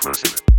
proses.